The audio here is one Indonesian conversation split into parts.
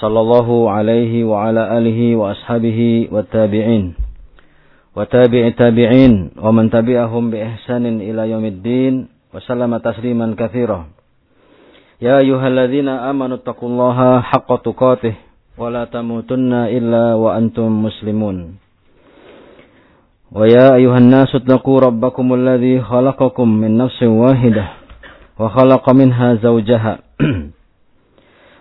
sallallahu alaihi wa ala alihi wa ashabihi wa tabi'in. Wa tabi'i tabi'in wa man tabi'ahum bi ihsanin ila yaumiddin wa sallama tasliman katsira. Ya ayyuhalladzina amanu taqullaha haqqa tuqatih wa la tamutunna illa wa antum muslimun. Ayyuhan nasu taqu rabbakumul ladzi khalaqakum min nafsin wahidah wa khalaqa minha zawjaha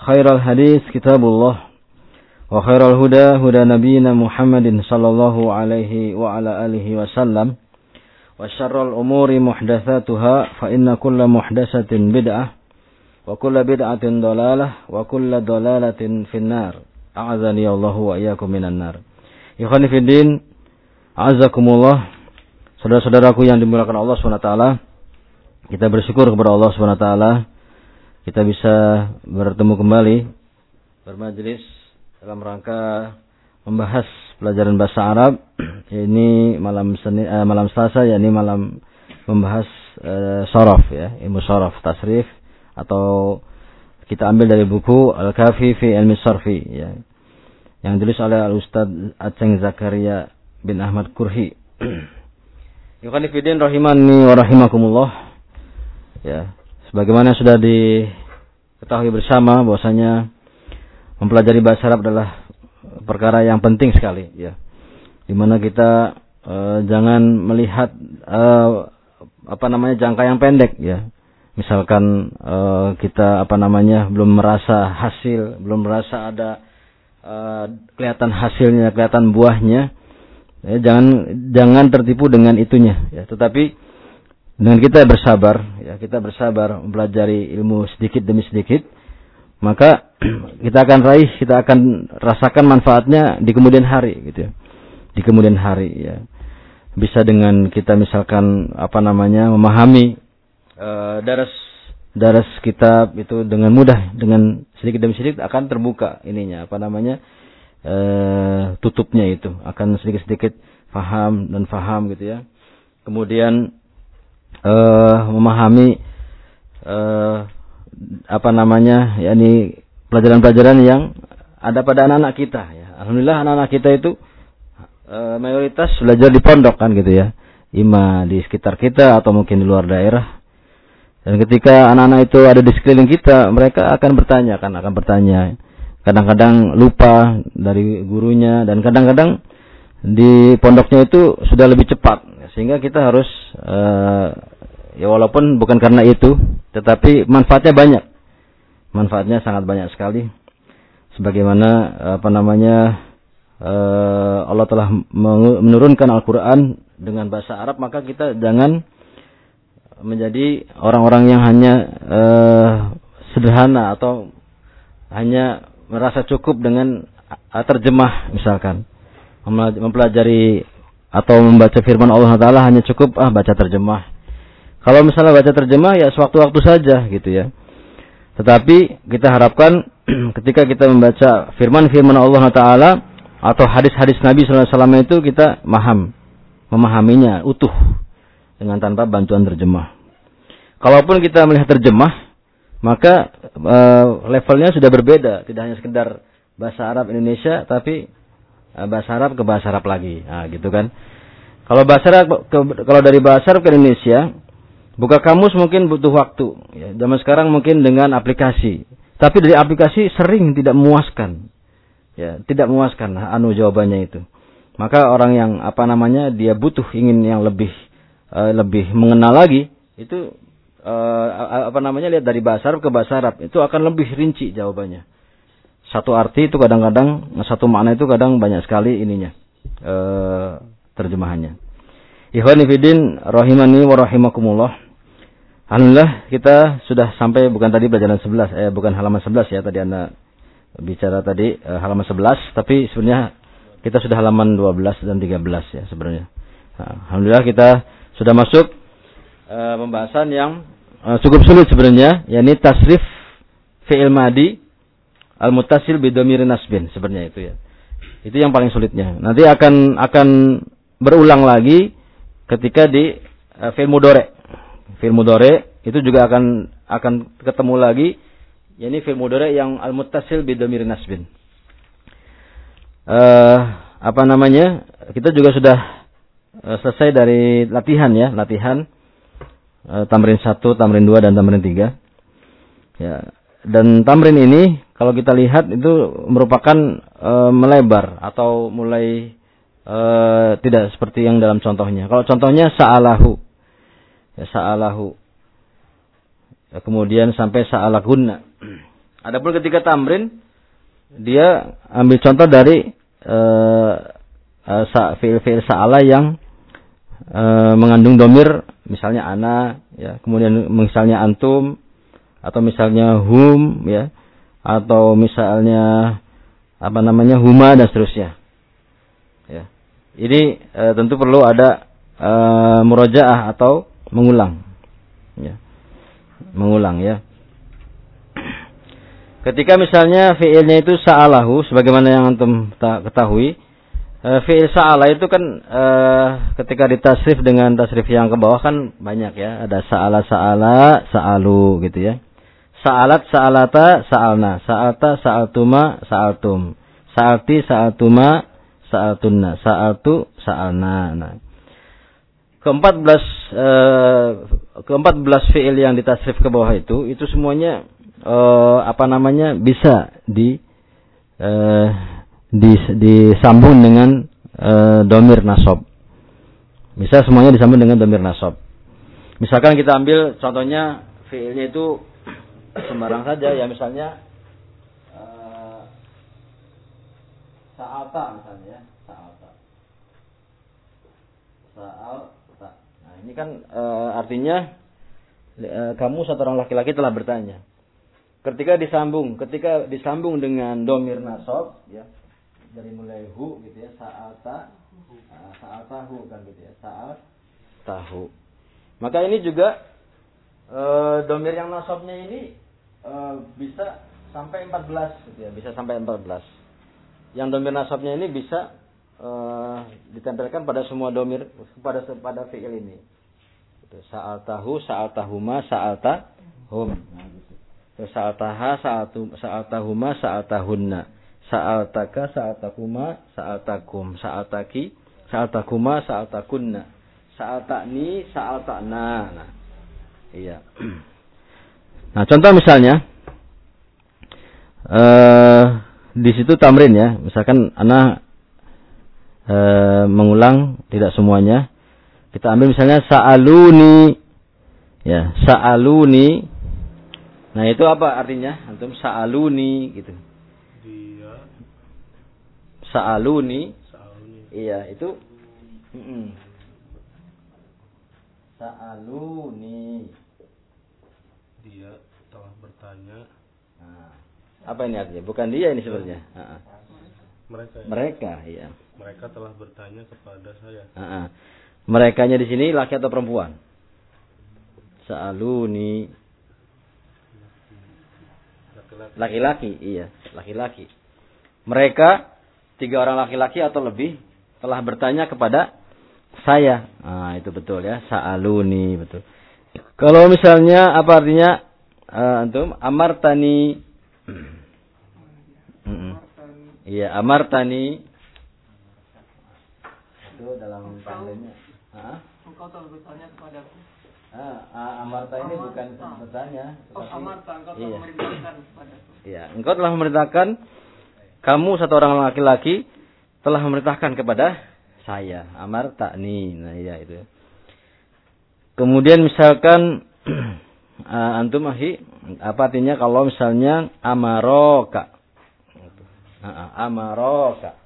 خير الحديث كتاب الله وخير الهدى هدى نبينا محمد صلى الله عليه وعلى آله وسلم وشر الأمور محدثاتها فإن كل محدثة بدعة وكل بدعة ضلالة وكل ضلالة في النار أعاذني الله وإياكم من النار إخواني في الدين أعزكم Saudara-saudaraku yang dimuliakan Allah SWT Kita bersyukur kepada Allah SWT kita bisa bertemu kembali bermajelis dalam rangka membahas pelajaran bahasa Arab ini malam Senin eh, malam Selasa ya ini malam membahas eh, sorof ya ilmu sorof tasrif atau kita ambil dari buku Al-Kafi fi Ilmi Sarfi ya yang ditulis oleh Al Ustaz Aceng Zakaria bin Ahmad Kurhi. Yukanifidin rahimani wa rahimakumullah ya Sebagaimana sudah diketahui bersama bahwasanya mempelajari bahasa Arab adalah perkara yang penting sekali ya. Di mana kita e, jangan melihat e, apa namanya jangka yang pendek ya. Misalkan e, kita apa namanya belum merasa hasil, belum merasa ada e, kelihatan hasilnya, kelihatan buahnya. Ya, jangan jangan tertipu dengan itunya ya. Tetapi dengan kita bersabar, ya kita bersabar mempelajari ilmu sedikit demi sedikit, maka kita akan raih, kita akan rasakan manfaatnya di kemudian hari, gitu ya. Di kemudian hari, ya. Bisa dengan kita misalkan apa namanya memahami uh, daras daras kitab itu dengan mudah, dengan sedikit demi sedikit akan terbuka ininya, apa namanya uh, tutupnya itu akan sedikit sedikit faham dan faham gitu ya. Kemudian uh, memahami uh, apa namanya yakni pelajaran-pelajaran yang ada pada anak-anak kita ya. Alhamdulillah anak-anak kita itu uh, mayoritas belajar di pondok kan gitu ya. Ima di sekitar kita atau mungkin di luar daerah. Dan ketika anak-anak itu ada di sekeliling kita, mereka akan bertanya kan, akan bertanya. Kadang-kadang lupa dari gurunya dan kadang-kadang di pondoknya itu sudah lebih cepat sehingga kita harus uh, ya walaupun bukan karena itu, tetapi manfaatnya banyak. Manfaatnya sangat banyak sekali. Sebagaimana apa namanya uh, Allah telah menurunkan Al-Qur'an dengan bahasa Arab, maka kita jangan menjadi orang-orang yang hanya uh, sederhana atau hanya merasa cukup dengan terjemah misalkan mempelajari atau membaca firman Allah Taala hanya cukup ah baca terjemah kalau misalnya baca terjemah ya sewaktu-waktu saja gitu ya. Tetapi kita harapkan ketika kita membaca firman-firman Allah Taala atau hadis-hadis Nabi Wasallam itu kita paham, memahaminya utuh dengan tanpa bantuan terjemah. Kalaupun kita melihat terjemah, maka e, levelnya sudah berbeda, tidak hanya sekedar bahasa Arab Indonesia, tapi bahasa Arab ke bahasa Arab lagi, nah, gitu kan. Kalau bahasa Arab, ke, kalau dari bahasa Arab ke Indonesia, Buka kamus mungkin butuh waktu. Ya, zaman sekarang mungkin dengan aplikasi. Tapi dari aplikasi sering tidak memuaskan. Ya, tidak memuaskan anu jawabannya itu. Maka orang yang apa namanya dia butuh ingin yang lebih uh, lebih mengenal lagi itu uh, apa namanya lihat dari bahasa Arab ke bahasa Arab itu akan lebih rinci jawabannya. Satu arti itu kadang-kadang satu makna itu kadang banyak sekali ininya uh, terjemahannya. Ikhwani fidin rahimani wa rahimakumullah. Alhamdulillah kita sudah sampai bukan tadi pelajaran 11 eh bukan halaman 11 ya tadi Anda bicara tadi eh, halaman 11 tapi sebenarnya kita sudah halaman 12 dan 13 ya sebenarnya. Nah, Alhamdulillah kita sudah masuk eh, pembahasan yang eh, cukup sulit sebenarnya yakni tasrif fi'il madi al muttasil bi nasbin sebenarnya itu ya. Itu yang paling sulitnya. Nanti akan akan berulang lagi ketika di uh, fi'il mudore Fil mudore itu juga akan akan ketemu lagi yakni fil mudore yang al muttasil bidomir nasbin. Uh, apa namanya? Kita juga sudah uh, selesai dari latihan ya, latihan uh, tamrin 1, tamrin 2 dan tamrin 3. Ya. Dan tamrin ini kalau kita lihat itu merupakan uh, melebar atau mulai uh, tidak seperti yang dalam contohnya. Kalau contohnya sa'alahu ya, sa'alahu. Ya, kemudian sampai sa'alakunna. Adapun ketika tamrin dia ambil contoh dari uh, uh, fi'il-fi'il sa'ala yang uh, mengandung domir misalnya ana ya kemudian misalnya antum atau misalnya hum ya atau misalnya apa namanya huma dan seterusnya ya ini e, tentu perlu ada e, murojaah atau mengulang. Ya. Mengulang ya. Ketika misalnya fiilnya itu sa'alahu sebagaimana yang antum ketahui, uh, fiil sa'ala itu kan uh, ketika ditasrif dengan tasrif yang ke bawah kan banyak ya, ada sa'ala sa'ala, sa'alu gitu ya. Sa'alat sa'alata sa'alna, sa'alta sa'altuma sa'altum, sa'alti sa'altuma sa'altunna, sa'altu sa'alna. Nah. Keempat belas eh, keempat belas fiil yang ditasrif ke bawah itu itu semuanya eh, apa namanya bisa di eh, di disambung dengan eh, domir nasob bisa semuanya disambung dengan domir nasob misalkan kita ambil contohnya fiilnya itu sembarang saja ya misalnya eh, sa'ata misalnya ya sa'ata sa'al ini kan e, artinya e, kamu satu orang laki-laki telah bertanya. Ketika disambung, ketika disambung dengan domir nasob, ya dari mulai hu gitu ya, sa'ata, saat tahu kan gitu ya, saat tahu. Maka ini juga e, domir yang nasobnya ini e, bisa sampai 14 gitu ya, bisa sampai 14. Yang domir nasobnya ini bisa uh, ditempelkan pada semua domir pada pada fiil ini. Saal tahu, saal tahuma, saal tahum. Saal taha, saal tahuma, saal tahunna. Saal taka, saal tahuma, saal takum. Saal taki, saal takuma, saal takunna. Saal takni, saal takna. Nah, iya. Nah, contoh misalnya, uh, di situ tamrin ya. Misalkan anak e, mengulang tidak semuanya. Kita ambil misalnya sa'aluni. Ya, sa'aluni. Nah, itu apa artinya? Antum sa'aluni gitu. Dia Sa'aluni. Sa'aluni. Iya, itu mm -mm. Sa'aluni. Dia telah bertanya. Nah, apa ini artinya? Bukan dia ini sebenarnya. Mereka. Ya? Mereka, iya. Mereka telah bertanya kepada saya. Uh Merekanya di sini laki atau perempuan? Sa'aluni. Laki-laki, iya, laki-laki. Mereka tiga orang laki-laki atau lebih telah bertanya kepada saya. Ah, itu betul ya, sa'aluni, betul. Kalau misalnya apa artinya uh, antum amartani Iya, amartani itu dalam tandanya. Engkau telah bertanya kepadaku. Ah, amarta ini bukan bertanya. Oh, amarta, engkau telah iya. memerintahkan kepadaku. Iya, engkau telah memerintahkan kamu satu orang laki-laki telah memerintahkan kepada saya. Amar takni. Nah, iya itu. Kemudian misalkan uh, antum ahi apa artinya kalau misalnya amaroka. Uh, amaroka.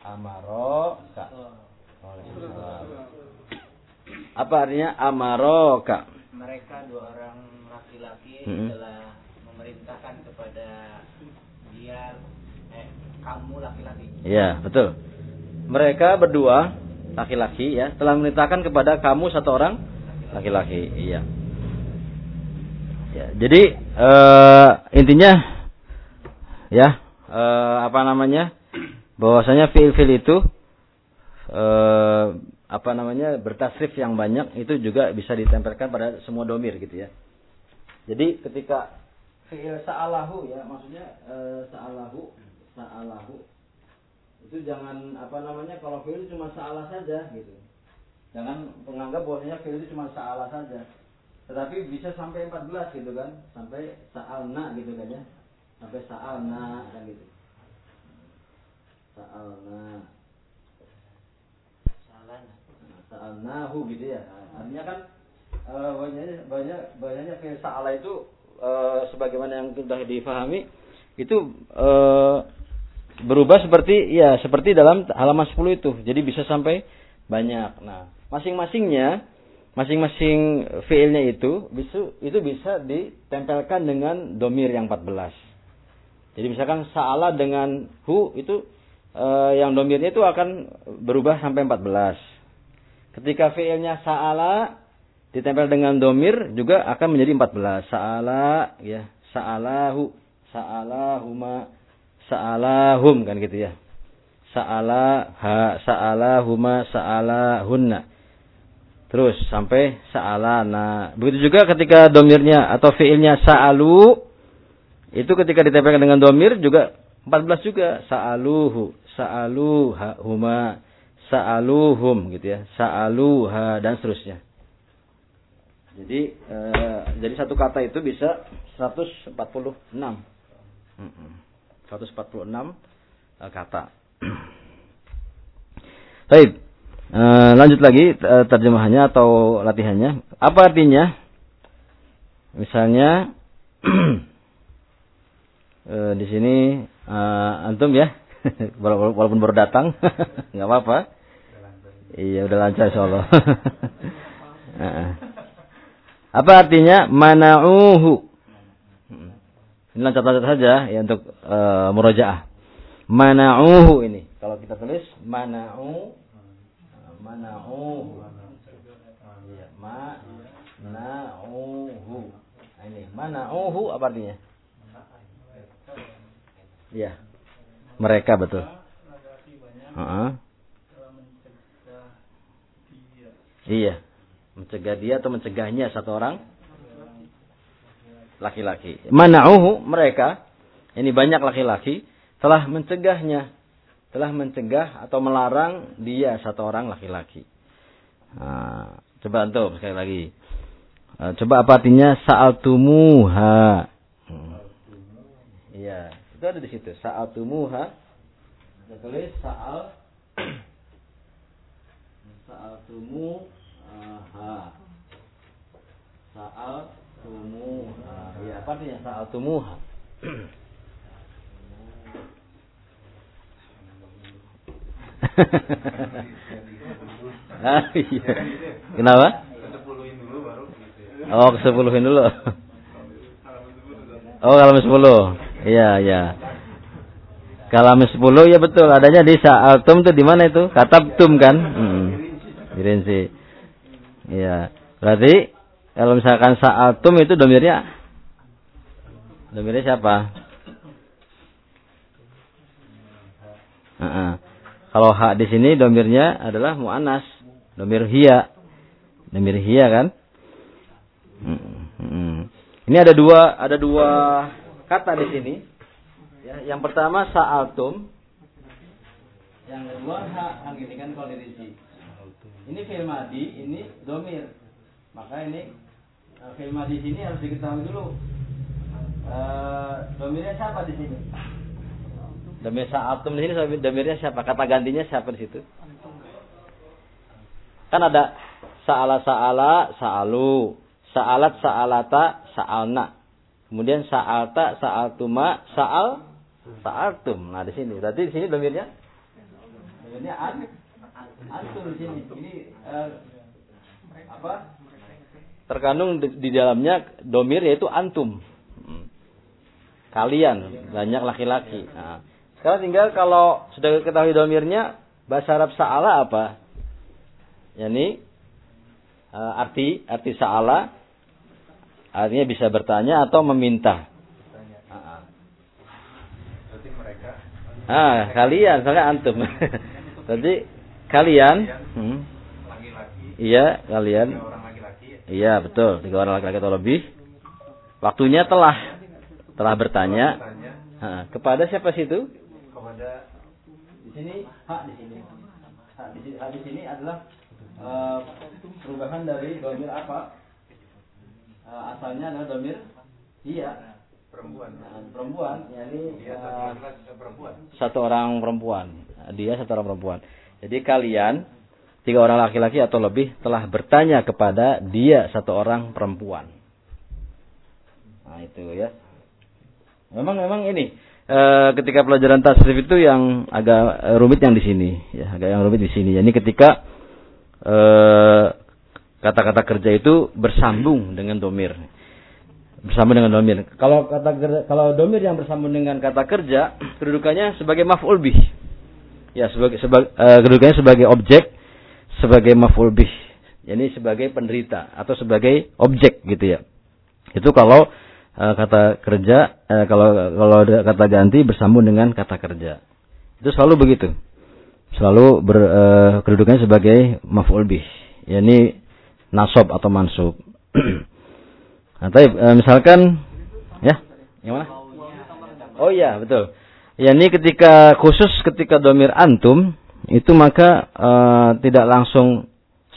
Amaroka. Apa artinya amaroka? Mereka dua orang laki-laki Mm-mm. telah memerintahkan kepada dia eh kamu laki-laki. Iya, betul. Mereka berdua laki-laki ya telah memerintahkan kepada kamu satu orang laki-laki. Iya. Ya, jadi eh, intinya ya eh, apa namanya? bahwasanya fiil-fiil itu eh, apa namanya? bertasrif yang banyak itu juga bisa ditempelkan pada semua domir gitu ya. Jadi ketika fiil sa'alahu ya maksudnya sa'alahu sa'alahu itu jangan apa namanya kalau fiil itu cuma salah saja gitu. Jangan menganggap bahwasanya fiil itu cuma salah saja. Tetapi bisa sampai 14 gitu kan. Sampai sa'alna gitu kan ya. Sampai sa'alna kan gitu. Sa'alna. Salah. Nah, sa'alnahu gitu ya. Artinya kan eh, banyaknya banyak banyaknya fiil sa'ala itu eh, sebagaimana yang sudah difahami itu eh, berubah seperti ya seperti dalam halaman 10 itu. Jadi bisa sampai banyak. Nah, masing-masingnya masing-masing fiilnya itu bisa itu bisa ditempelkan dengan domir yang 14. Jadi misalkan sa'ala dengan hu itu eh, yang domirnya itu akan berubah sampai 14. Ketika fiilnya sa'ala ditempel dengan domir juga akan menjadi 14. Sa'ala ya, sa'alahu, sa'alahuma, sa'alahum kan gitu ya. Sa'ala ha sa'alahuma sa'alahunna. Terus sampai sa'alana. Begitu juga ketika domirnya atau fiilnya sa'alu itu ketika ditempelkan dengan domir juga 14 juga sa'aluhu, sa'aluha huma, sa'aluhum gitu ya. Sa'aluha dan seterusnya. Jadi eh, jadi satu kata itu bisa 146. Mm-mm. 146 eh, kata. Baik. Eh, lanjut lagi eh, terjemahannya atau latihannya. Apa artinya? Misalnya eh, di sini eh, antum ya, walaupun baru datang, nggak apa-apa. Iya udah lancar insyaallah. Apa artinya mana'uhu? Ini lancar-lancar saja ya untuk uh, murojaah. Mana'uhu ini. Kalau kita tulis mana'u mana'uhu. Iya, mana'uhu. Nah, ini mana'uhu apa artinya? Iya. Mereka betul. Heeh. Iya. Mencegah dia atau mencegahnya satu orang laki-laki. Mana'uhu mereka, ini banyak laki-laki telah mencegahnya, telah mencegah atau melarang dia satu orang laki-laki. Nah, coba antum sekali lagi. Eh, Coba apa artinya sa'altumuha? Hmm. Iya, itu ada di situ. Sa'altumuha. Kita tulis sa'al sa'altumuha. Sa'altumuha. Iya, apa artinya sa'altumuha? ah, iya. Kenapa? Kesepuluhin dulu baru gitu ya. Oh, kesepuluhin dulu. Oh, kalau sepuluh. Iya, iya. Kalau sepuluh ya betul. Adanya di sa'altum tuh di mana itu? Katabtum kan? Hmm. Dirinci. Iya. Berarti kalau misalkan sa'altum itu domirnya domirnya siapa? Heeh. Kalau hak di sini domirnya adalah muannas, domir hiya. Domir hiya kan? Hmm. Ini ada dua ada dua kata di sini. Ya, yang pertama sa'altum. Yang kedua hak ini kan kalau. Ini fi'il madi, ini domir. Maka ini eh, fi'il madi sini harus diketahui dulu. Eh, domirnya siapa di sini? Domir sa'atum di sini domirnya siapa? Kata gantinya siapa di situ? Kan ada sa'ala sa'ala sa'alu, sa'alat sa'alata sa'alna. Kemudian sa'alta sa'altuma sa'al sa'altum. Nah, di sini. Berarti di sini domirnya domirnya an antum di sini. Ini eh, apa? Terkandung di, di dalamnya domir yaitu antum. Hmm. Kalian banyak laki-laki. Nah, sekarang tinggal kalau sudah ketahui domirnya bahasa Arab sa'ala apa? Yani uh, arti arti sa'ala artinya bisa bertanya atau meminta. Berarti mereka Ah, kalian, soalnya antum. Berarti kalian, hmm, iya kalian, iya betul, tiga orang laki-laki atau lebih. Waktunya telah, telah bertanya tanya ah, kepada siapa situ? kepada Di sini hak di sini. Hak di sini, hak di sini adalah eh, perubahan dari domir apa? Eh, asalnya adalah domir iya perempuan. Nah, perempuan, yakni Dia eh, perempuan. satu orang perempuan. Dia satu orang perempuan. Jadi kalian tiga orang laki-laki atau lebih telah bertanya kepada dia satu orang perempuan. Nah itu ya. Memang memang ini e, ketika pelajaran tasrif itu yang agak rumit yang di sini, ya agak yang rumit di sini. Jadi ketika eh, kata-kata kerja itu bersambung dengan domir bersambung dengan domir. Kalau kata kalau domir yang bersambung dengan kata kerja, kedudukannya sebagai maf'ul bih. Ya, sebagai sebagai kedudukannya sebagai objek sebagai maf'ul bih. Yani sebagai penderita atau sebagai objek gitu ya. Itu kalau eh, kata kerja eh, kalau kalau kata ganti bersambung dengan kata kerja. Itu selalu begitu. Selalu ber, eh, kedudukannya sebagai maf'ul bih. Yani nasab atau mansub. Nah, tapi e, misalkan ya, yang mana? Oh iya, betul. Ya ini ketika khusus ketika domir antum itu maka e, tidak langsung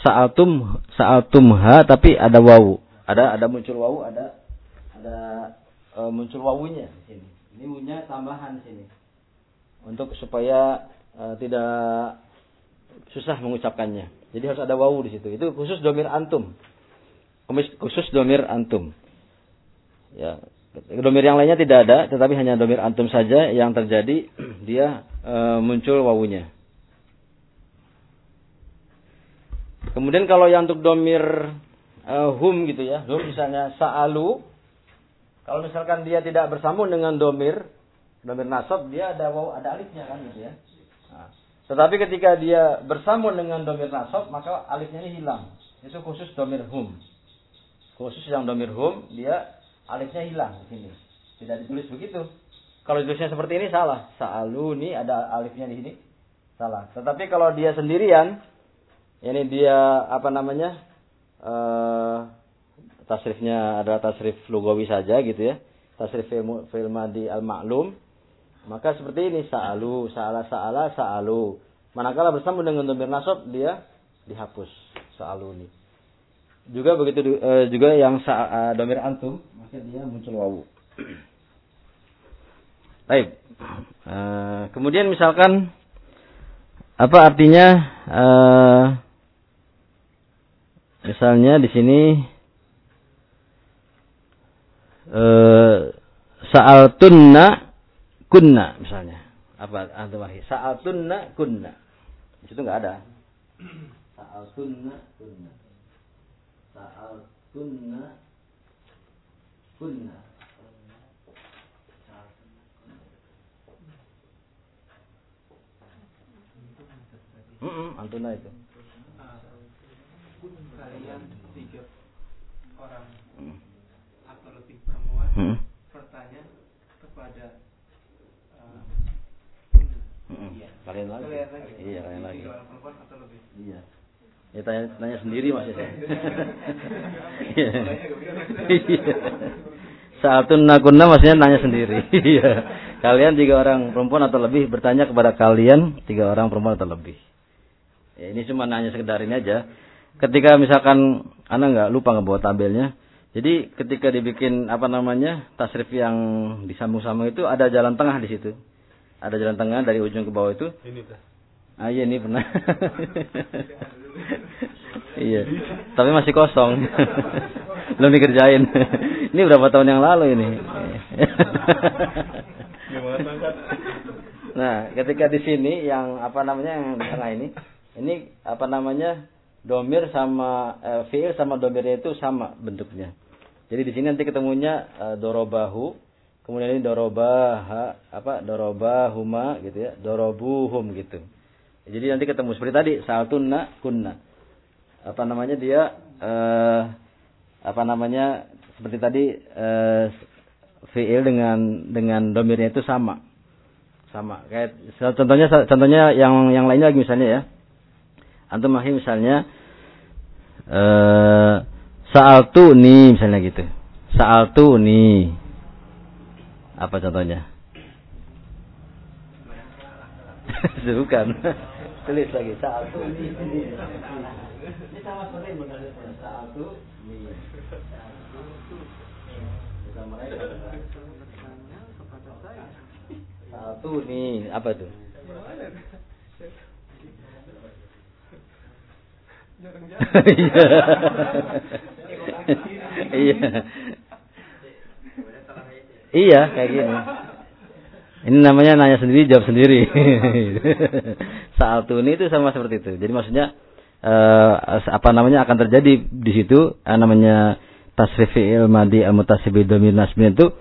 sa'atum sa'atumha tapi ada wawu. Ada ada muncul wawu, ada ada e, muncul wawunya di sini. Ini wunya tambahan sini. Untuk supaya e, tidak susah mengucapkannya. Jadi harus ada wawu di situ. Itu khusus domir antum khusus domir antum. Ya, domir yang lainnya tidak ada, tetapi hanya domir antum saja yang terjadi dia e, muncul wawunya. Kemudian kalau yang untuk domir e, hum gitu ya, hum misalnya sa'alu, kalau misalkan dia tidak bersambung dengan domir, domir nasab, dia ada waw, ada alifnya kan gitu ya. Nah, tetapi ketika dia bersambung dengan domir nasab, maka alifnya ini hilang. Itu khusus domir hum. Khusus yang domir hum dia alifnya hilang di sini. Tidak ditulis begitu. Kalau ditulisnya seperti ini salah. Sa'alu ini ada alifnya di sini. Salah. Tetapi kalau dia sendirian ini dia apa namanya eh tasrifnya adalah tasrif lugawi saja gitu ya tasrif fi'il madi al ma'lum maka seperti ini sa'alu sa'ala sa'ala sa'alu manakala bersambung dengan domir nasab dia dihapus sa'alu ini juga begitu eh, juga yang sa, eh, domir antum maka dia muncul wawu. Baik. Eh, kemudian misalkan apa artinya eh, misalnya di sini eh, sa'altunna kunna misalnya. Apa antum arti? Sa'altunna kunna. Di situ enggak ada. Sa'altunna kunna. Sa'al kunna kunna. Hmm, antuna itu. Kalian tiga orang Hmm. atau lebih perempuan Hmm. bertanya kepada uh, Hmm. Kalian lagi. kalian lagi Iya, kalian lagi. tiga orang perempuan atau lebih Iya. Ya tanya tanya sendiri. Iya. Iya. Satu nakunna maksudnya nanya sendiri. Iya. kalian tiga orang perempuan atau lebih bertanya kepada kalian tiga orang perempuan atau lebih. Ya, ini cuma nanya sekedar ini aja. Ketika misalkan Anda nggak lupa nggak bawa tabelnya, Jadi ketika dibikin apa namanya tasrif yang disambung-sambung itu ada jalan tengah di situ. Ada jalan tengah dari ujung ke bawah itu. Ini dah. Ah iya ini pernah. iya. Tapi masih kosong. Belum dikerjain. ini berapa tahun yang lalu ini. Nah, ketika di sini yang apa namanya yang di tengah ini, ini apa namanya domir sama eh, fiil sama domirnya itu sama bentuknya. Jadi di sini nanti ketemunya eh, dorobahu, kemudian ini dorobaha apa dorobahuma gitu ya, dorobuhum gitu. Jadi nanti ketemu seperti tadi saltunna kunna. Apa namanya dia eh, apa namanya seperti tadi eh, fiil dengan dengan domirnya itu sama. Sama. Kayak contohnya contohnya yang yang lainnya lagi misalnya ya. Antum mahim misalnya eh sa'altu ni misalnya gitu. Sa'altu ni. Apa contohnya? Bukan. Tulis lagi sa'altu ni. Ini sama seperti benar sa'altu ni. Bukan mereka. Sa'altu ni. Apa tuh? Iya. Iya, kayak gini. Ini namanya nanya sendiri, jawab sendiri. Saat ini itu sama seperti itu. Jadi maksudnya eh, apa namanya akan terjadi di situ eh, namanya tasrif fi'il madi al mutasibi domir nasbin itu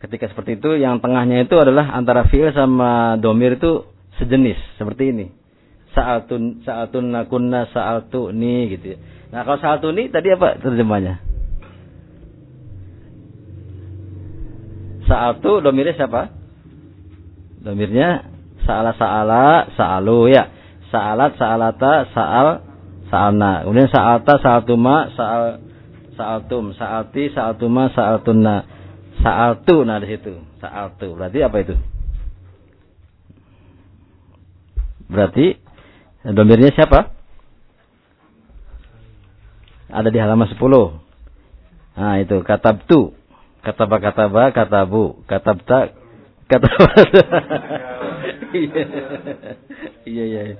ketika seperti itu yang tengahnya itu adalah antara fi'il sama domir itu sejenis seperti ini sa'atun sa'atun nakunna sa'atu ni gitu ya. Nah, kalau sa'atu ni tadi apa terjemahnya? Sa'atu domirnya siapa? Domirnya sa'ala sa'ala sa'alu ya. Sa'alat sa'alata sa'al sa'alna. Kemudian sa'alta sa'altuma sa'al sa'altum sa'alti sa'altuma sa'altunna. Sa'altu nah di situ. Sa'altu. Berarti apa itu? Berarti Domirnya siapa? Ada di halaman 10. Nah, itu katabtu. Kataba kataba katabu. Katabta kataba. Iya. Iya, iya.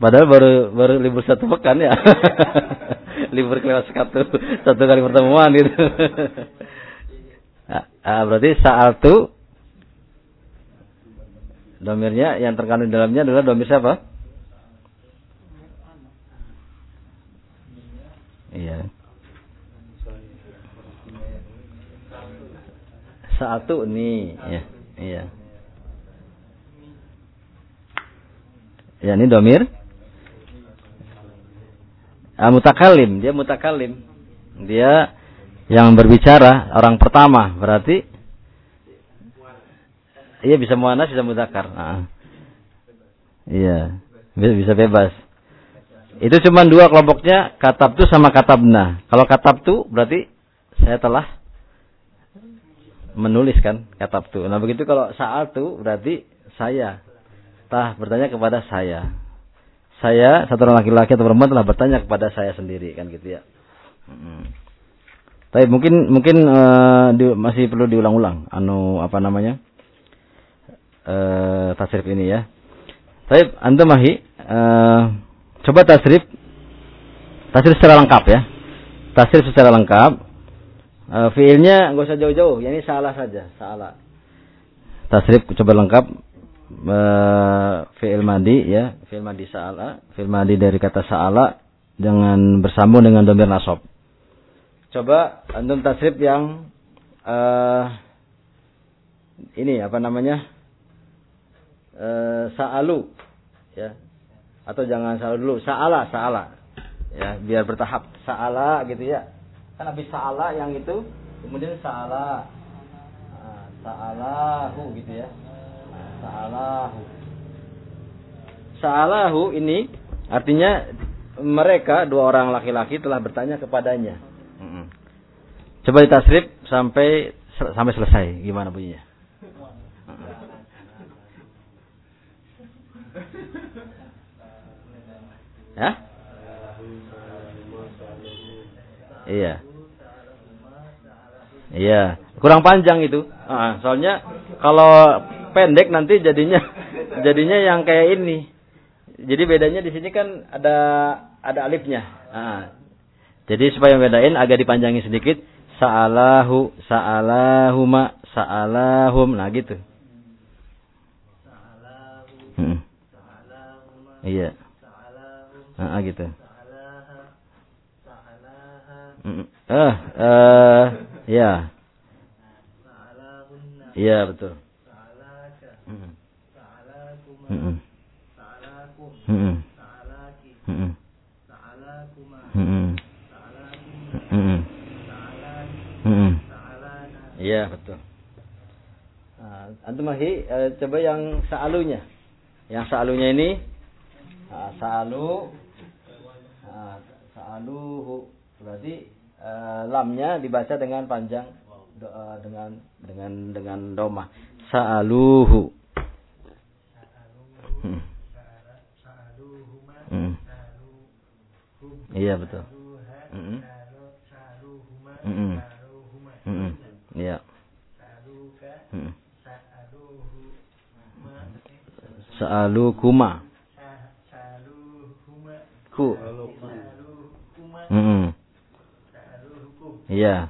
Padahal baru baru libur satu pekan ya. libur kelewat satu satu kali pertemuan gitu. Ah, berarti saat itu Domirnya yang terkandung dalamnya adalah domir siapa? Iya. Satu nih, ya, iya. Ya ini domir. Ah, mutakalim, dia mutakalim. Dia yang berbicara orang pertama, berarti Iya bisa muanas bisa mudakar. Nah. Iya, bisa, bisa bebas. Itu cuma dua kelompoknya, katab tu sama katabna. Kalau katab tu berarti saya telah menuliskan katab tu. Nah begitu kalau saat tu berarti saya telah bertanya kepada saya. Saya satu orang laki-laki atau perempuan telah bertanya kepada saya sendiri kan gitu ya. Hmm. Tapi mungkin mungkin uh, di, masih perlu diulang-ulang. Anu apa namanya? Uh, tasrif ini ya. Baik, antum mahi uh, coba tasrif tasrif secara lengkap ya. Tasrif secara lengkap. Uh, fiilnya nggak usah jauh-jauh, ini salah saja, salah. Tasrif coba lengkap uh, fiil madi ya, fiil madi saala, fiil madi dari kata saala dengan bersambung dengan domir nasab. Coba antum tasrif yang uh, ini apa namanya? E, sa'alu ya. Atau jangan sa'alu dulu sa'ala sa'ala. Ya biar bertahap. Sa'ala gitu ya. Kan habis sa'ala yang itu kemudian sa'ala. Nah, sa'alahu gitu ya. Sa'alahu. Sa'alahu ini artinya mereka dua orang laki-laki telah bertanya kepadanya. Coba ditasrif sampai sampai selesai. Gimana bunyinya Ya? Iya. Iya, kurang panjang itu. Ah, soalnya kalau pendek nanti jadinya jadinya yang kayak ini. Jadi bedanya di sini kan ada ada alifnya. Ah. Jadi supaya bedain agak dipanjangin sedikit. Sa'alahu, sa'alahuma, sa'alahum. Nah gitu. Hmm. Iya. Ah, gitu. Ah, eh, ya. Iya. Betul. Mm. Iya betul. Nah, antum lagi eh, coba yang saalunya. Yang saalunya ini? Ah, saalu saaluhu berarti eh, lamnya dibaca dengan panjang do, eh, dengan dengan dengan doma saaluhu Hmm. Hmm. iya betul Hmm. Hmm. Hmm. iya Hmm. Sa'alukuma. Ku. Hmm. Iya.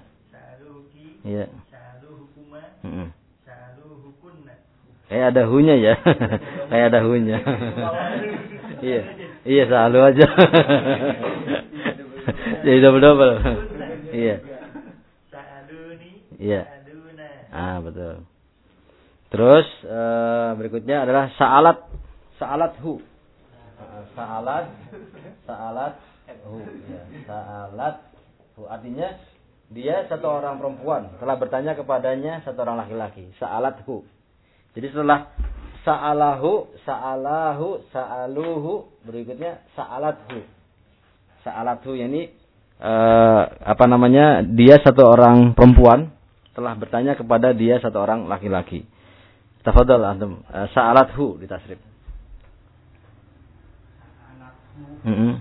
Iya. Hmm. Kayak ada hunya ya. Kayak ada hunya. iya. Iya, selalu aja. Jadi double-double. iya. Iya. Ah, betul. Terus eh, berikutnya adalah sa'alat sa'alat hu. Sa'alat sa'alat hu ya. Sa'alat hu artinya dia satu orang perempuan telah bertanya kepadanya satu orang laki-laki. Sa'alat hu. Jadi setelah sa'alahu, sa'alahu, sa'aluhu berikutnya sa'alathu. Sa'alathu ini eh, apa namanya? Dia satu orang perempuan telah bertanya kepada dia satu orang laki-laki. Tafadhal antum. Uh, sa'alathu di tasrif. Hmm.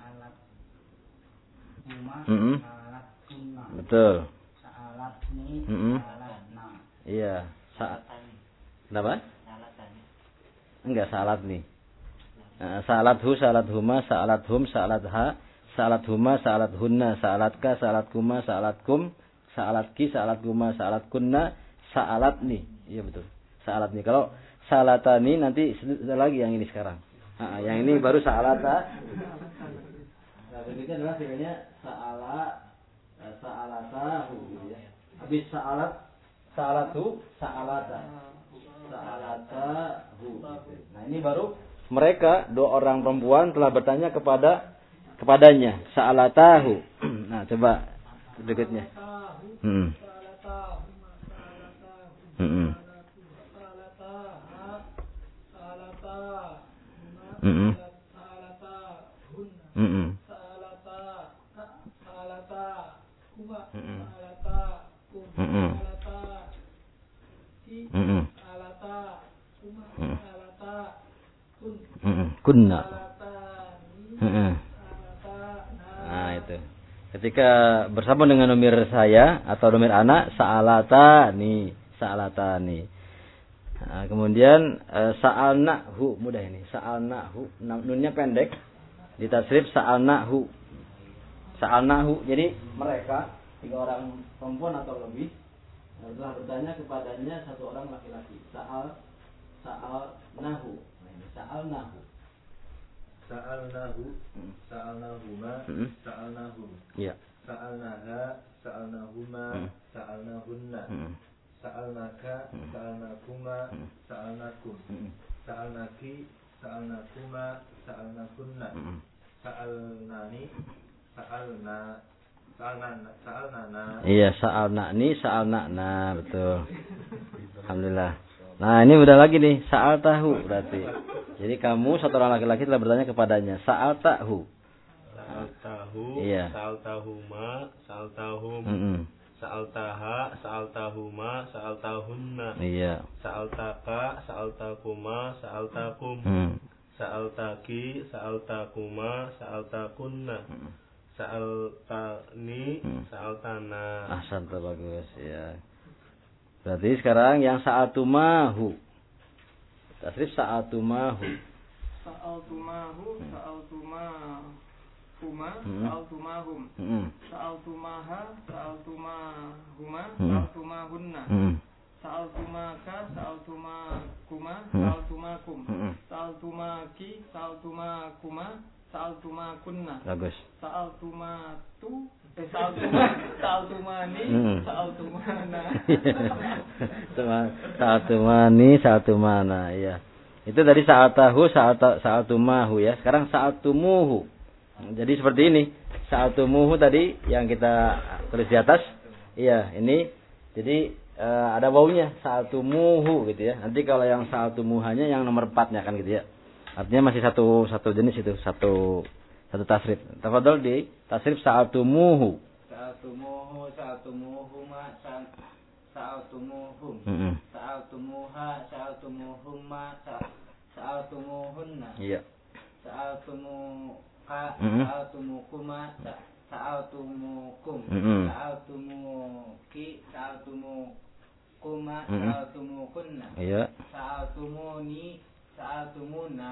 Hmm. Betul. Hmm. Iya. Sa Kenapa? Enggak salat nih. Nah, salat hu, salat huma, salat hum, salat ha, salat huma, salat hunna, salat ka, salat kuma, salat kum, salat ki, salat kuma, salat kunna, salat nih. Iya betul. Salat nih. Kalau salatani nanti lagi yang ini sekarang. Yang ini baru salata. Berikutnya adalah filenya sa'ala sa'alatahu gitu ya. Habis sa'alat sa'alatu sa'alata. Sa'alatahu. Gitu. Nah, ini baru mereka dua orang perempuan telah bertanya kepada kepadanya sa'alatahu. Nah, coba berikutnya. Hmm. Hmm. Mm -mm. Mm -mm. Mm -mm. Mm -mm. Mm -mm. Kunna. Nah itu. Ketika bersama dengan nomor saya atau nomor anak, sa'alata nih, sa'alata nih. Nah, kemudian e, sa'alnahu mudah ini. Sa'alnahu nunnya pendek. Di tasrif sa'alnahu. Sa'alnahu. Jadi mereka tiga orang perempuan atau lebih telah bertanya kepadanya satu orang laki-laki. Sa'al sa'alnahu. Nah, ini sa'alnahu. Sa'alnahu, sa'alnahuma, Hmm. sa'alnahum. Iya. Sa'alnaha, sa'alnahuma, Hmm. sa'alnahunna. Sa'alnaka, Hmm. sa'alnakuma, Hmm. sa'alnakum. Sa'alnaki, sa'alnakuma, sa'alnakunna. Sa'alnani sa'alna sa'alna sa'alnana Iya, sa'al nakni, sa'al nakna, betul. Alhamdulillah. Nah, ini udah lagi nih, sa'al tahu berarti. Jadi kamu satu orang laki-laki telah bertanya kepadanya, sa'al tahu. Sa'al tahu, Iya. sa'al tahuma, sa'al tahum, Mm-mm. sa'al taha, sa'al tahuma, sa'al tahunna, Iya. sa'al taka, sa'al takuma, sa'al takum, Hmm. sa'al taki, sa'al takuma, sa'al takunna, sa'al tani, Hmm. sa'al tana. Ahsan tuh bagus ya. Berarti sekarang yang sa'atumahu. Tasrif sa'atumahu. Sa'altumahu, sa'altumahuma, Hmm. sa'altumahum, Mm-mm. sa'altumaha, sa'altumahuma, Hmm. sa'altumahunna, sa'altumaka, sa'altumakuma, Hmm. sa'altumakum, sa'altumaki, sa'altumakuma, sa'altumakunna, Bagus. sa'altumatu, eh sa'altuma, sa'altumani, Hmm. sa'altumana. Sama- Sa'atumani, sa'atumana, iya. Itu tadi sa'atahu, sa'ata, sa'atumahu ya. Sekarang sa'atumuhu. Jadi seperti ini. Sa'atumuhu tadi yang kita tulis di atas. Iya, ini. Jadi eh, ada wawunya. Sa'atumuhu gitu ya. Nanti kalau yang sa'atumuhanya yang nomor empatnya kan gitu ya. Artinya masih satu satu jenis itu. Satu satu tasrif. Tafadhol di tasrif sa'atumuhu. Sa'altumuhu, sa'altumuhuma, sa'al- sa'altumuhum. Mm-mm. Sa'altumuha, sa'altumuhumma, sa- sa'altumuhunna. Iya. Sa'altumuka, Mm-mm. sa'altumukuma, sa- sa'altumukum. Mm-mm. Sa'altumuki, sa'altumukuma, Mm-mm. sa'altumukunna. Iya. Sa'altumuni, sa'altumuna.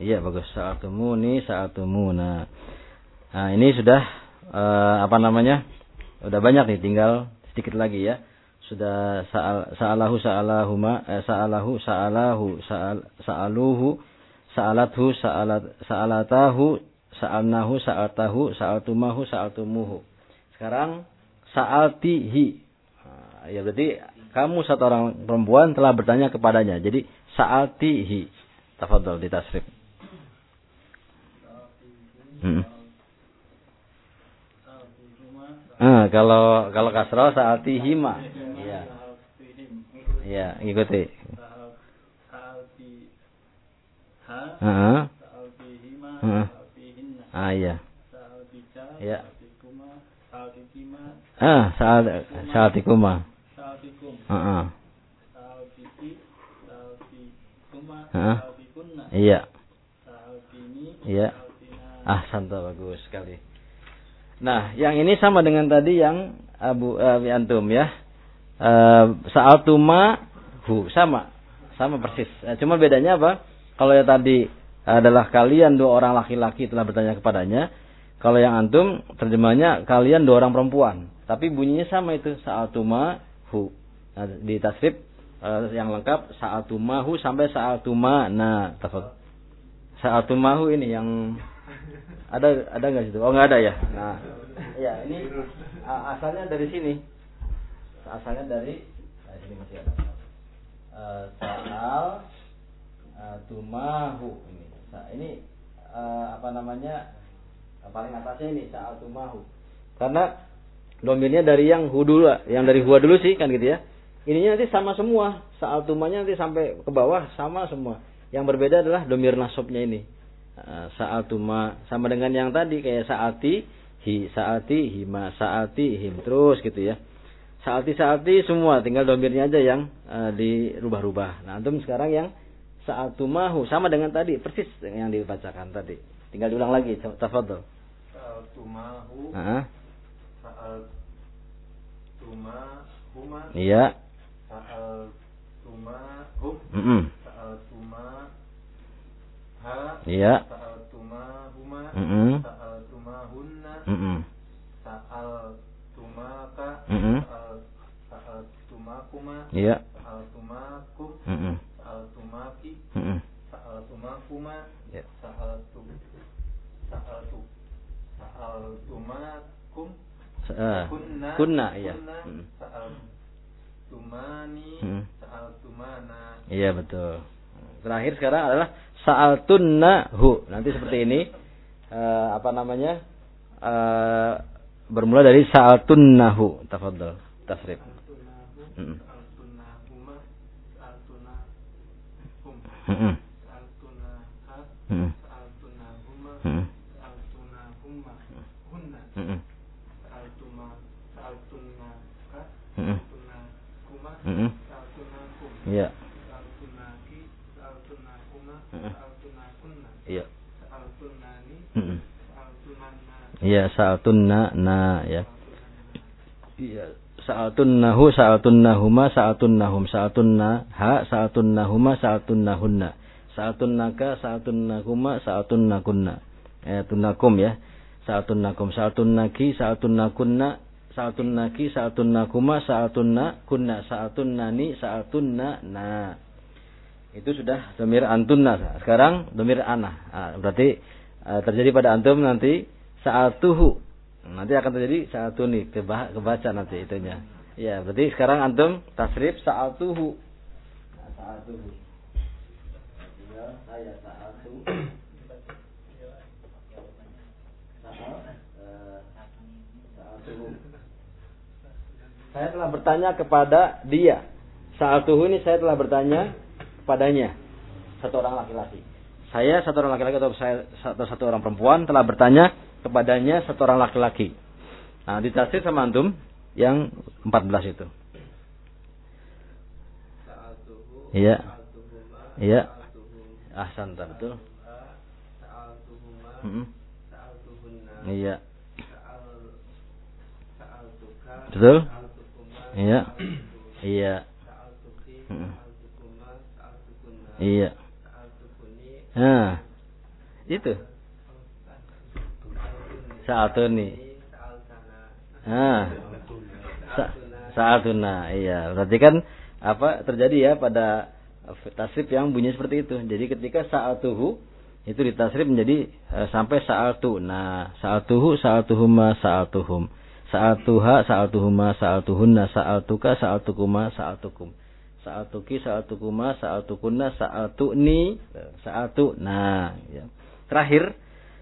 Iya bagus sa'atumuni sa'atumuna. Nah ini sudah eh, apa namanya? Udah banyak nih tinggal sedikit lagi ya. Sudah sa'al, sa'alahu sa'alahuma eh, sa'alahu sa'alahu sa'al, sa'aluhu sa'alathu sa'alat sa'alatahu sa'alnahu sa'altahu sa'altumahu sa'altumuhu. Sekarang sa'altihi. Nah, ya berarti kamu satu orang perempuan telah bertanya kepadanya. Jadi sa'altihi. Tafadhol di tasrif. Hmm. Ah, kalau kalau kasroh sa'atihima. Iya. Iya, ngikuti. Heeh. Heeh. Ah, iya. Iya. Ah, saat. Iya. Iya. Ah, santo bagus sekali. Nah, yang ini sama dengan tadi yang Abu uh, antum ya. Uh, Sa'atuma hu sama. Sama persis. Eh, cuma bedanya apa? Kalau yang tadi adalah kalian dua orang laki-laki telah bertanya kepadanya. Kalau yang antum terjemahnya kalian dua orang perempuan. Tapi bunyinya sama itu Sa'atuma hu. Nah, di tasrif eh, yang lengkap Sa'atumahu sampai Sa'atuma. Nah, tafadhol. Sa'atumahu ini yang ada ada nggak situ? Oh nggak ada ya. Nah, ya ini a- asalnya dari sini. Asalnya dari nah, sini masih ada. Eh, Sa'al tumahu ini. Sa- ini eh, apa namanya? paling atasnya ini Sa'al tumahu. Karena domirnya dari yang hu dulu, yang dari huwa dulu sih kan gitu ya. Ininya nanti sama semua. Sa'al tumanya nanti sampai ke bawah sama semua. Yang berbeda adalah domir nasabnya ini. Eh, Sa'atuma sama dengan yang tadi kayak saati hi saati hima saati him terus gitu ya. Saati saati semua tinggal domirnya aja yang eh, dirubah-rubah. Nah, antum sekarang yang saatumahu sama dengan tadi persis yang dibacakan tadi. Tinggal diulang lagi, tafadhol. Sa'altumahu, Heeh. sa'altumahuma, Iya. Sa'altumahum, Mm-mm. sa'altumaha, Iya. sa'altumahuma, Mm-mm. sa'altumahunna, Mm-mm. sa'altumaka, Mm-mm. sa'al- sa'altumakuma, Iya. sa'altumakum, Mm-mm. sa'altumaki, Mm-mm. sa'altumakuma, Ya. sa'altu sa'altu sa'altumakum Eh, kunna kunna iya. kunna Mm. Sa'altumani Mm. sa'altumana Iya betul. Terakhir sekarang adalah sa'altunnahu. Nanti seperti ini. eh, apa namanya? eh, bermula dari sa'altunnahu. Tafadhol. Tasrif. Sa'altunahum, Mm-mm. sa'altunaha, Mm-mm. Mm-mm. sa'altunakum, Iya. Iya. Iya, na ya. Iya. Sa'altunnahu, sa'altunnahuma, sa'altunnahum, sa'altunnaha, sa'altunnahuma, sa'altunnahunna. Sa'altunnaka, sa'altunnakuma, sa'altunnakunna. Eh, tunnakum ya. Sa'altunnakum, sa'altunnaki, sa'altunnakunna, sa'altunnaki, sa'altunnakuma, sa'altunnakunna, sa'altunnani, sa'altunna na. Itu sudah domir antunna. Sekarang domir ana. Ah, berarti eh, terjadi pada antum nanti sa'atuhu. Nanti akan terjadi sa'atuni. Keba kebaca nanti itunya. Ya, berarti sekarang antum tasrif sa'atuhu. Sa'atuhu. Ya, saya sa'atu. Sa'al, eh, sa'atuhu. Saya telah bertanya kepada dia. Sa'atuhu ini saya telah bertanya kepadanya. Satu orang laki-laki. Saya satu orang laki-laki atau saya atau satu orang perempuan telah bertanya kepadanya satu orang laki-laki. Nah, ditafsir sama antum yang 14 itu. Iya. Iya. sa'altuhum, Ahsan, betul. Iya. Betul? Iya. Iya. Iya. Nah, itu. Sa'atuni. Nah. Sa Sa'atuna, iya. Berarti kan apa terjadi ya pada tasrif yang bunyi seperti itu. Jadi ketika sa'atuhu itu ditasrif menjadi eh, sampai sa'atu. Nah, sa'atuhu, sa'atuhuma, sa'atuhum. Sa'atuha, sa'atuhuma, sa'atuhunna, sa'atuka, sa'atukuma, sa'atukum. Sa'atuki, sa'atukuma, sa'atukunna, sa'atuni, eh, sa'atu. Nah, ya. Terakhir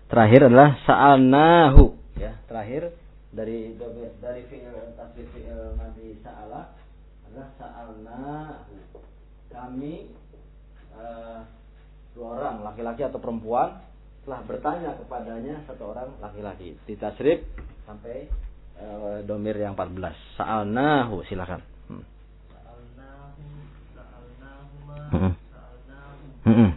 terakhir adalah sa'alnahu ya. Terakhir dari dari fi'il tasrif fi'il madi sa'ala adalah sa'alnahu. Kami eh, dua orang laki-laki atau perempuan telah bertanya kepadanya satu orang laki-laki. Ditasrif sampai eh, domir yang 14. Sa'alnahu silakan. Hmm. sa'alnaha, Mm-mm.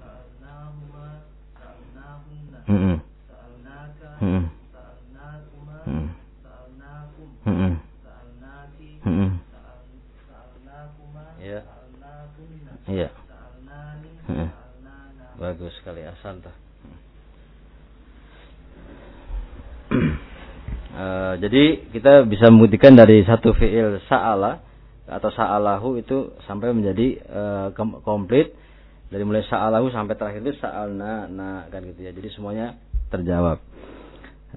sa'alnahuma, sa'alnahunna, Mm-mm. sa'alnaka, Mm-mm. sa'alnakuma, Mm-mm. sa'alnakum, Mm-mm. sa'alnaki, Mm-mm. sa'al- sa'alnakuma, Iya. sa'alnakunna, Iya. sa'alnani, Mm-mm. sa'alnana. Bagus sekali asanta. Eh, jadi kita bisa membuktikan dari satu fiil sa'ala atau sa'alahu itu sampai menjadi eh, kom- komplit dari mulai sa'alahu sampai terakhir itu sa'alna na kan gitu ya. Jadi semuanya terjawab.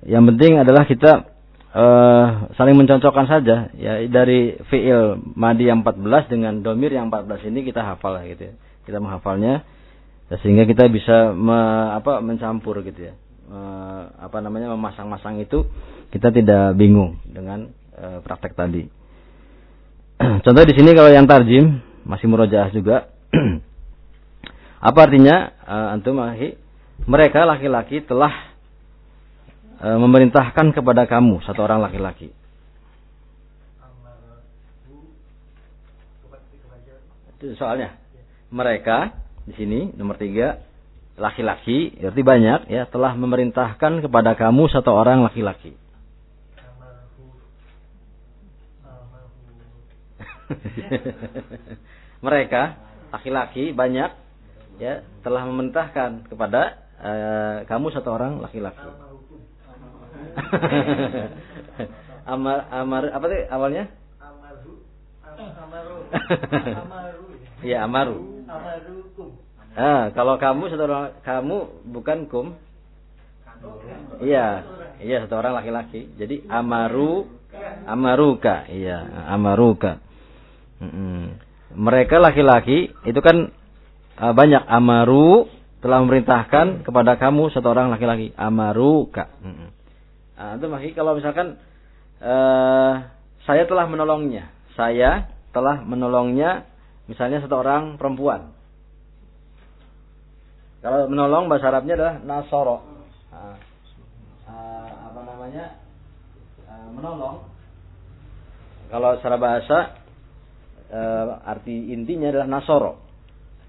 Yang penting adalah kita eh, saling mencocokkan saja ya dari fiil madi yang 14 dengan domir yang 14 ini kita hafal gitu ya. Kita menghafalnya ya, sehingga kita bisa me- apa mencampur gitu ya. Apa namanya memasang-masang itu kita tidak bingung dengan eh, praktek tadi. Contoh di sini kalau yang tarjim masih murojaah juga. apa artinya eh, antum ahi? Mereka laki-laki telah eh, memerintahkan kepada kamu satu orang laki-laki. Itu soalnya. Mereka di sini nomor tiga laki-laki, berarti banyak ya telah memerintahkan kepada kamu satu orang laki-laki. Mereka laki-laki banyak ya telah memerintahkan kepada eh, kamu satu orang laki-laki. amar amar apa sih awalnya? Amaru, amaru, amaru, Ya amaru. amarukum. Ah, kalau kamu satu orang kamu bukan kum. Iya, iya satu orang laki-laki. Jadi amaru amaruka, iya amaruka. Mereka laki-laki itu kan ah, banyak amaru telah memerintahkan kepada kamu satu orang laki-laki amaruka. Mm-mm. Nah, itu makanya kalau misalkan eh, saya telah menolongnya, saya telah menolongnya, misalnya satu orang perempuan. Kalau menolong bahasa Arabnya adalah nasoro. Nah, eh, apa namanya? Eh, menolong. Kalau secara bahasa eh, arti intinya adalah nasoro.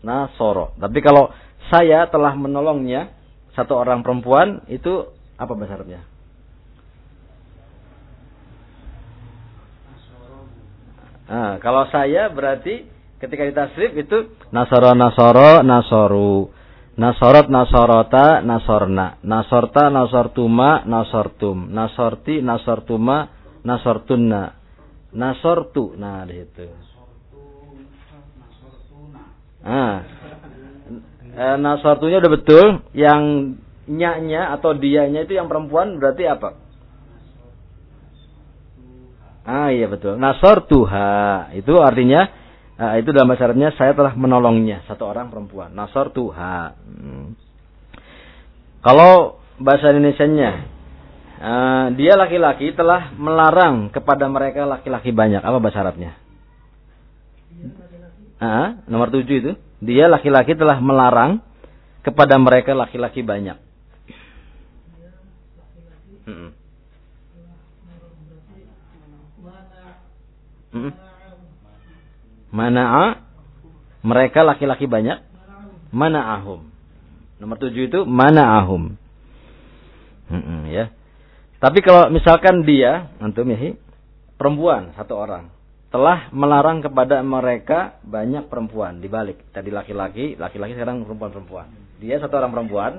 Nasoro. Tapi kalau saya telah menolongnya satu orang perempuan itu apa bahasa Arabnya? Nah, kalau saya berarti ketika ditasrif itu nasoro nasoro nasoru. Nasorot nasorota nasorna. Nasorta nasortuma nasortum. Nasorti nasortuma nasortunna. Nasortu. Nah, di situ. Nah, e, nasortunya udah betul. Yang nyaknya atau dianya itu yang perempuan berarti apa? Ah iya betul. Nasortuha itu artinya uh, itu dalam bahasa Arabnya saya telah menolongnya satu orang perempuan. Nasortuha. Hmm. Kalau bahasa Indonesianya uh, dia laki-laki telah melarang kepada mereka laki-laki banyak. Apa bahasa Arabnya? Ah, nomor tujuh itu. Dia laki-laki telah melarang kepada mereka laki-laki banyak. Mana'a mereka laki-laki banyak. Mana'ahum. Nomor tujuh itu mana'ahum. Hmm, ya. Tapi kalau misalkan dia, antum ya, perempuan satu orang telah melarang kepada mereka banyak perempuan. Dibalik tadi laki-laki laki-laki sekarang perempuan-perempuan dia satu orang perempuan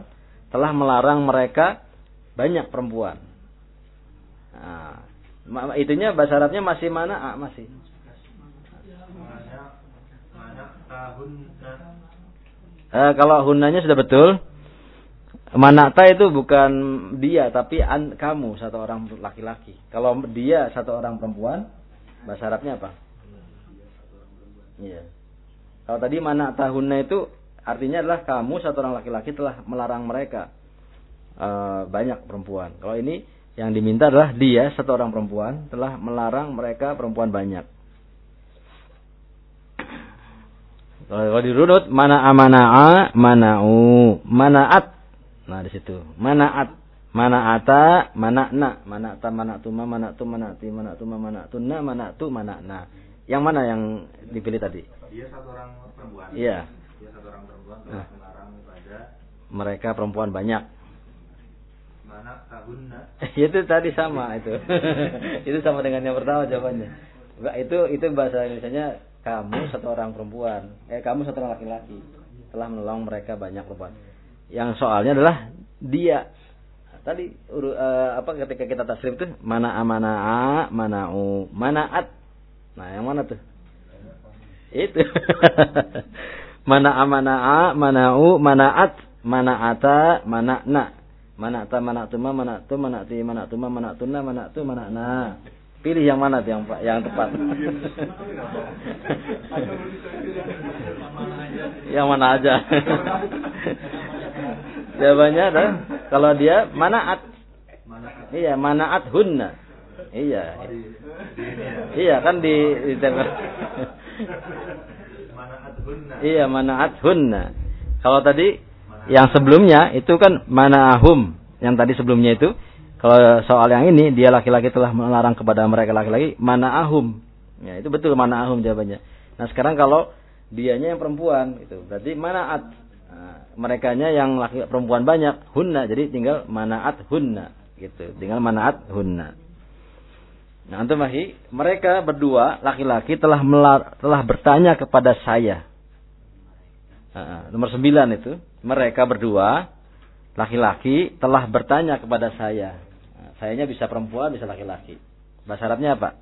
telah melarang mereka banyak perempuan. Nah, itunya bahasa Arabnya masih mana? Ah, masih. Eh, kalau hunanya sudah betul manakta itu bukan dia tapi an, kamu satu orang laki-laki. Kalau dia satu orang perempuan Bahasa Arabnya apa? Iya. Kalau tadi mana tahunnya itu artinya adalah kamu satu orang laki-laki telah melarang mereka e, banyak perempuan. Kalau ini yang diminta adalah dia satu orang perempuan telah melarang mereka perempuan banyak. Kalau dirunut mana amana'a mana'u manaat. Nah di situ manaat Mana ata, mana na, mana ata, mana tuma, mana tu, mana ti, mana tuma, mana tuna, mana tu, mana na. Yang mana yang dipilih tadi? Dia satu orang perempuan. Iya. Dia satu orang perempuan nah. melarang kepada mereka perempuan banyak. Mana tahunna? itu tadi sama itu. itu sama dengan yang pertama jawabannya. Itu itu bahasa Indonesia kamu satu orang perempuan, eh kamu satu orang laki-laki telah menolong mereka banyak perempuan. Yang soalnya adalah dia Tadi uh, apa ketika kita tasrif tuh mana amana a, mana u, mana at. Nah, yang mana tuh? Itu. mana amana a, mana u, mana at, mana ata, mana na. Mana ta, mana tuma, mana tu, mana ti, mana tuma, mana tuna, mana tu, mana na. Pilih yang mana tuh yang yang tepat. yang mana aja. Jawabannya adalah kalau dia manaat. Iya, manaat hunna. Iya. Iya kan di, di Iya, manaat hunna. Kalau tadi yang sebelumnya itu kan manahum. Yang tadi sebelumnya itu kalau soal yang ini dia laki-laki telah melarang kepada mereka laki-laki manaahum. Ya, itu betul manaahum jawabannya. Nah, sekarang kalau dianya yang perempuan itu berarti manaat merekanya yang laki perempuan banyak hunna. Jadi tinggal manaat hunna gitu. Tinggal manaat hunna. Nah antum mahi mereka berdua laki-laki telah melar, telah bertanya kepada saya. Nah, nomor sembilan itu. Mereka berdua laki-laki telah bertanya kepada saya. Nah, sayanya bisa perempuan bisa laki-laki. Bahasa Arabnya apa?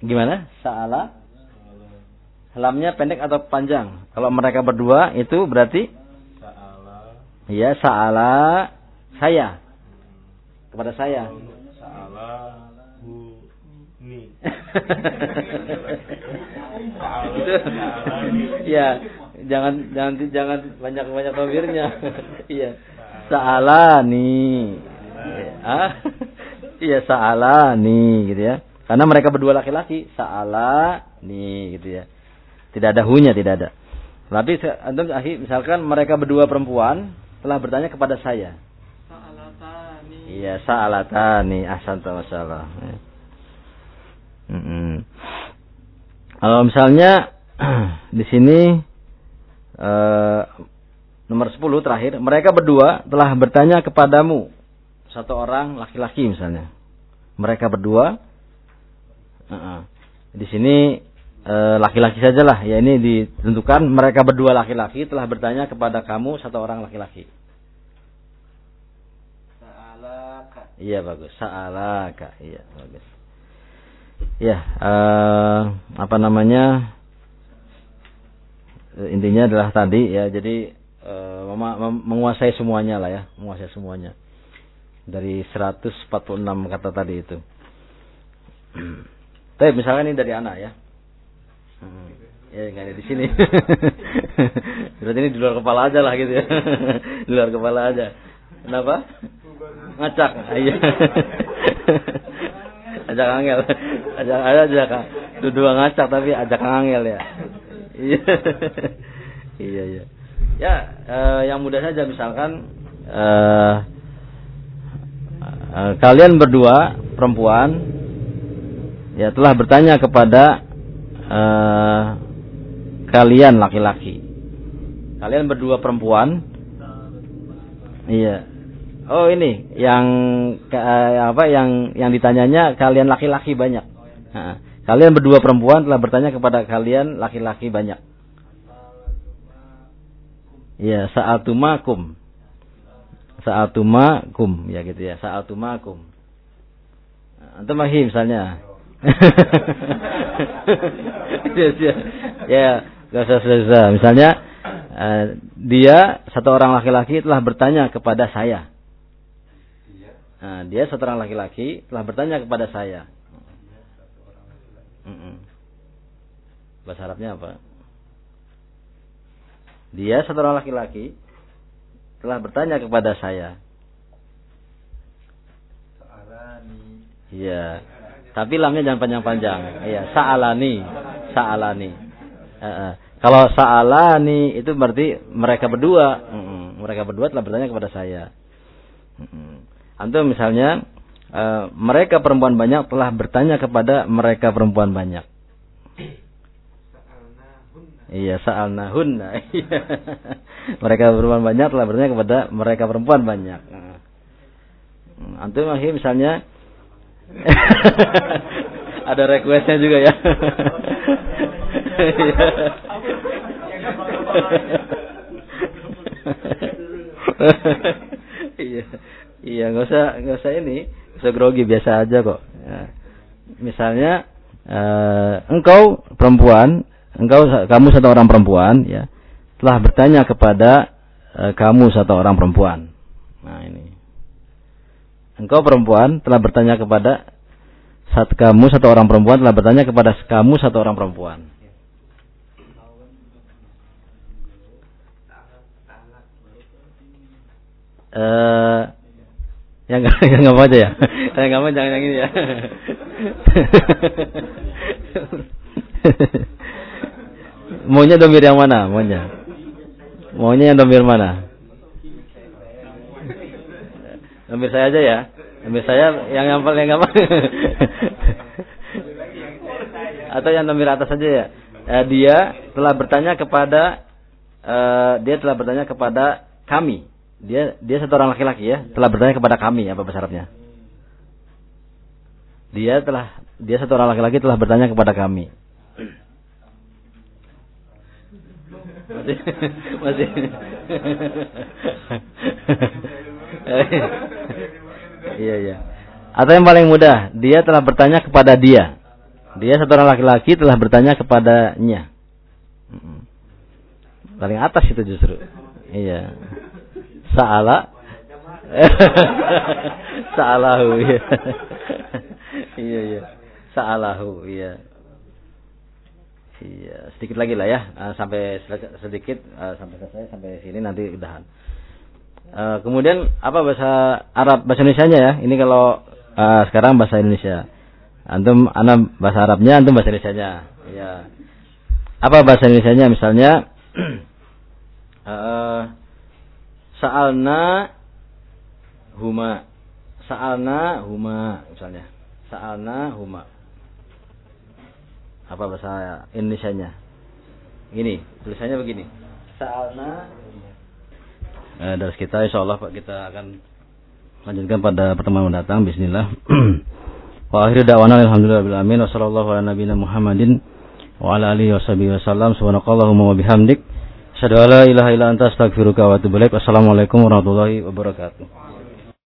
Gimana? Salah Lamnya pendek atau panjang? Kalau mereka berdua itu berarti Sa'ala. Iya, sa'ala saya. Kepada saya. Sa'ala hu ini. itu ya jangan jangan jangan banyak banyak domirnya iya sa'alani ah iya sa'alani gitu ya karena mereka berdua laki-laki sa'alani gitu ya tidak ada hunya tidak ada tapi antum ahi misalkan mereka berdua perempuan telah bertanya kepada saya Sa'alatani. Iya, sa'alatani ahsanta masalah. Mm-mm. Kalau misalnya di sini eh, nomor 10 terakhir, mereka berdua telah bertanya kepadamu satu orang laki-laki misalnya. Mereka berdua uh-uh. di sini laki-laki sajalah ya ini ditentukan mereka berdua laki-laki telah bertanya kepada kamu satu orang laki-laki. Sa'alaka. Iya bagus. Sa'alaka. Iya bagus. Ya, eh, apa namanya? Eh, Intinya adalah tadi ya. Jadi mem- menguasai semuanya lah ya, menguasai semuanya. Dari 146 kata tadi itu. Tapi misalkan ini dari anak ya. Hmm. Ya nggak ada di sini. Berarti ini di luar kepala aja lah gitu ya. di luar kepala aja. Kenapa? ngacak iya ajak angel ajak ada ajak dua ngacak tapi ajak angel ya iya iya iya ya eh, yang mudah saja misalkan eh, eh, kalian berdua perempuan ya telah bertanya kepada eh, kalian laki-laki kalian berdua perempuan iya Oh ini yang eh, apa yang yang ditanyanya kalian laki-laki banyak. Nah, kalian berdua perempuan telah bertanya kepada kalian laki-laki banyak. Iya, sa'atumakum. Sa'atumakum ya gitu ya, sa'atumakum. Antum mahi misalnya. ya, ya, ya, gak usah susah. Misalnya eh, dia satu orang laki-laki telah bertanya kepada saya. Nah, dia satu orang laki-laki telah bertanya kepada saya. Mm-mm. Bahasa Arabnya apa? Dia satu orang laki-laki telah bertanya kepada saya. Iya. Tapi lamnya jangan panjang-panjang. Iya, sa'alani. Sa'alani. Eh, eh. Kalau sa'alani itu berarti mereka berdua, Mm-mm. mereka berdua telah bertanya kepada saya. Mm-mm. Antum misalnya eh, mereka perempuan banyak telah bertanya kepada mereka perempuan banyak. Iya, sa'alna hunna. Mereka perempuan banyak telah bertanya kepada mereka perempuan banyak. Antum akhirnya misalnya ada requestnya juga ya. Iya. Iya, nggak usah nggak usah ini, nggak usah grogi biasa aja kok. Ya. Misalnya eh, engkau perempuan, engkau kamu satu orang perempuan, ya, telah bertanya kepada eh, kamu satu orang perempuan. Nah ini, engkau perempuan telah bertanya kepada saat kamu satu orang perempuan telah bertanya kepada kamu satu orang perempuan. Eh yang yang nggak mau aja ya? Yang mau jangan yang ini ya. Maunya domir yang mana? Maunya. Maunya yang domir mana domir saya aja ya. Domir saya yang yang paling mau atau yang domir atas saja ya. Eh, dia telah bertanya kepada eh, dia telah bertanya kepada kami. Dia dia satu orang laki-laki ya. Telah bertanya kepada kami apa bahasa Arabnya? Dia telah dia satu orang laki-laki telah bertanya kepada kami. Masih masih iya iya. Atau yang paling mudah dia telah bertanya kepada dia. Dia satu orang laki-laki telah bertanya kepadanya. Paling atas itu justru. Iya. Sa'ala. Sa'alahu iya. iya iya. Sa'alahu, iya. Iya, sedikit lagi lah ya, Eh, sampai sedikit eh, sampai selesai sampai sini nanti udahan. Eh, kemudian apa bahasa Arab bahasa Indonesianya ya? Ini kalau eh, sekarang bahasa Indonesia. Antum anak bahasa Arabnya, antum bahasa Indonesianya. Iya. Apa bahasa Indonesianya misalnya eh sa'alna huma sa'alna huma misalnya. Sa'alna huma. Apa bahasa Indonesianya? Gini, tulisannya begini. Sa'alna eh, dari kita insya Allah Pak kita akan lanjutkan pada pertemuan mendatang bismillah. Wa akhiru da'wana alhamdulillah amin wa sallallahu ala nabiyina muhammadin wa ala alihi washabihi wasallam subhanakallahumma wa bihamdik. Asyhadu an la ilaha illa anta astaghfiruka wa atubu ilaik. Wassalamualaikum warahmatullahi wabarakatuh